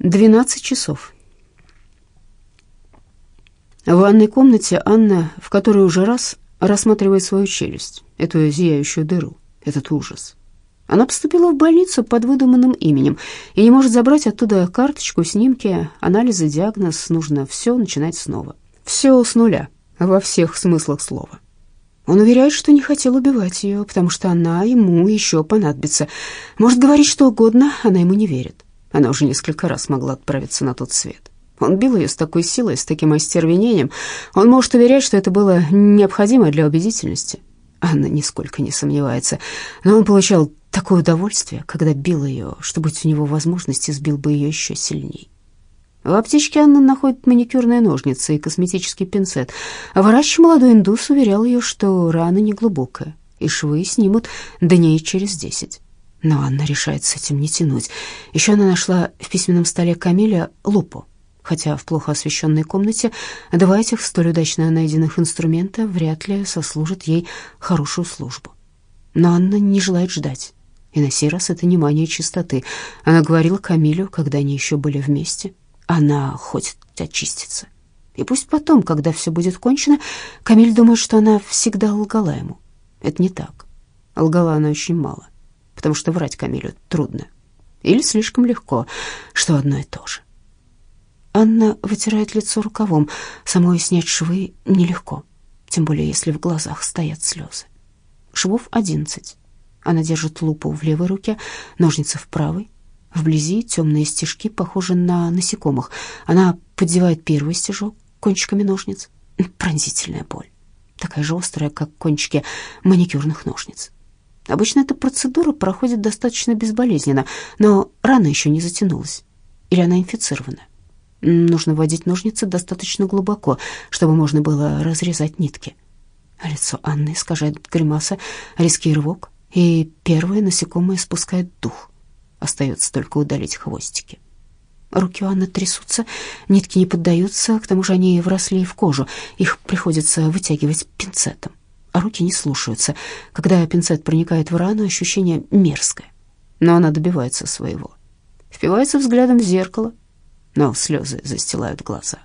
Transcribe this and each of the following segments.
12 часов. В ванной комнате Анна, в которой уже раз рассматривает свою челюсть, эту зияющую дыру, этот ужас. Она поступила в больницу под выдуманным именем и не может забрать оттуда карточку, снимки, анализы, диагноз. Нужно все начинать снова. Все с нуля, во всех смыслах слова. Он уверяет, что не хотел убивать ее, потому что она ему еще понадобится. Может говорить что угодно, она ему не верит. Она уже несколько раз могла отправиться на тот свет. Он бил ее с такой силой, с таким остервенением. Он может уверять, что это было необходимо для убедительности. Анна нисколько не сомневается. Но он получал такое удовольствие, когда бил ее, что, быть у него возможности, сбил бы ее еще сильней. В аптечке Анна находит маникюрные ножницы и косметический пинцет. Врач, молодой индус, уверял ее, что рана неглубокая, и швы снимут дней через десять. Но Анна решает с этим не тянуть. Еще она нашла в письменном столе Камиля лупу, хотя в плохо освещенной комнате два этих столь удачно найденных инструмента вряд ли сослужат ей хорошую службу. Но Анна не желает ждать, и на сей раз это не мания чистоты. Она говорила Камилю, когда они еще были вместе. Она хочет очиститься. И пусть потом, когда все будет кончено, Камиль думает, что она всегда лгала ему. Это не так. Лгала она очень мало потому что врать Камилю трудно. Или слишком легко, что одно и то же. Анна вытирает лицо рукавом. Самой снять швы нелегко, тем более если в глазах стоят слезы. Швов одиннадцать. Она держит лупу в левой руке, ножницы в правой. Вблизи темные стежки похожи на насекомых. Она поддевает первый стежок кончиками ножниц. Пронзительная боль, такая же острая, как кончики маникюрных ножниц. Обычно эта процедура проходит достаточно безболезненно, но рана еще не затянулась. Или она инфицирована. Нужно вводить ножницы достаточно глубоко, чтобы можно было разрезать нитки. Лицо Анны искажает гримаса, резкий рывок, и первое насекомое спускает дух. Остается только удалить хвостики. Руки у Анны трясутся, нитки не поддаются, к тому же они вросли в кожу, их приходится вытягивать пинцетом а руки не слушаются. Когда пинцет проникает в рану, ощущение мерзкое, но она добивается своего. Впивается взглядом в зеркало, но слезы застилают глаза.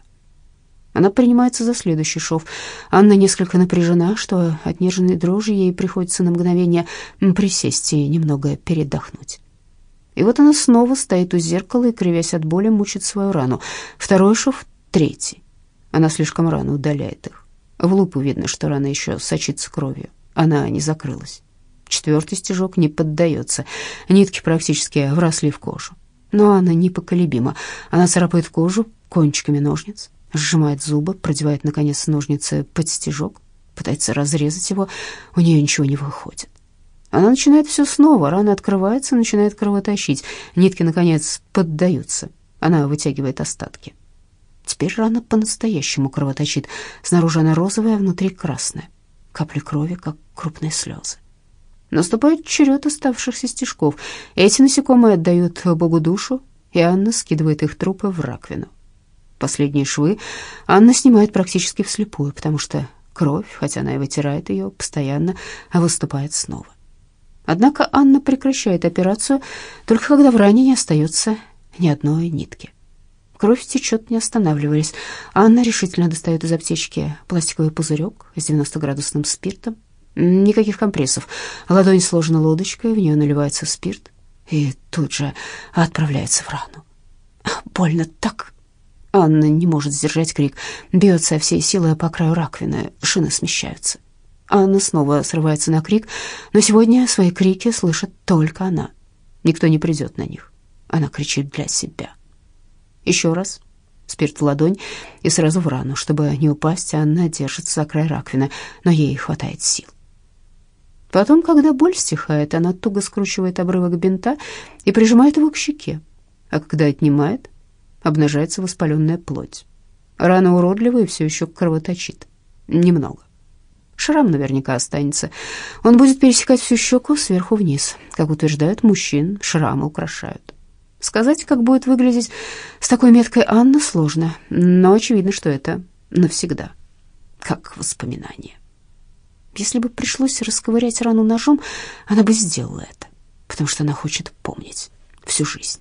Она принимается за следующий шов. Анна несколько напряжена, что от нервной дрожи ей приходится на мгновение присесть и немного передохнуть. И вот она снова стоит у зеркала и, кривясь от боли, мучит свою рану. Второй шов, третий. Она слишком рано удаляет их. В лупу видно, что рана еще сочится кровью. Она не закрылась. Четвертый стежок не поддается. Нитки практически вросли в кожу. Но она непоколебима. Она царапает кожу кончиками ножниц, сжимает зубы, продевает, наконец, ножницы под стежок, пытается разрезать его. У нее ничего не выходит. Она начинает все снова. Рана открывается, начинает кровоточить. Нитки, наконец, поддаются. Она вытягивает остатки. Теперь рана по-настоящему кровоточит. Снаружи она розовая, а внутри красная. Капли крови, как крупные слезы. Наступает черед оставшихся стежков. Эти насекомые отдают Богу душу, и Анна скидывает их трупы в раковину. Последние швы Анна снимает практически вслепую, потому что кровь, хотя она и вытирает ее постоянно, выступает снова. Однако Анна прекращает операцию только когда в ране не остается ни одной нитки. Кровь течет, не останавливаясь. Анна решительно достает из аптечки пластиковый пузырек с 90-градусным спиртом. Никаких компрессов. Ладонь сложена лодочкой, в нее наливается спирт и тут же отправляется в рану. Больно так. Анна не может сдержать крик. Бьется всей силой по краю раковины, шины смещаются. Анна снова срывается на крик, но сегодня свои крики слышит только она. Никто не придет на них. Она кричит для себя. Еще раз. Спирт в ладонь и сразу в рану, чтобы не упасть, Анна держится за край раковины, но ей хватает сил. Потом, когда боль стихает, она туго скручивает обрывок бинта и прижимает его к щеке, а когда отнимает, обнажается воспаленная плоть. Рана уродливая и все еще кровоточит. Немного. Шрам наверняка останется. Он будет пересекать всю щеку сверху вниз. Как утверждают мужчин, шрамы украшают. Сказать, как будет выглядеть с такой меткой Анна, сложно, но очевидно, что это навсегда, как воспоминание. Если бы пришлось расковырять рану ножом, она бы сделала это, потому что она хочет помнить всю жизнь.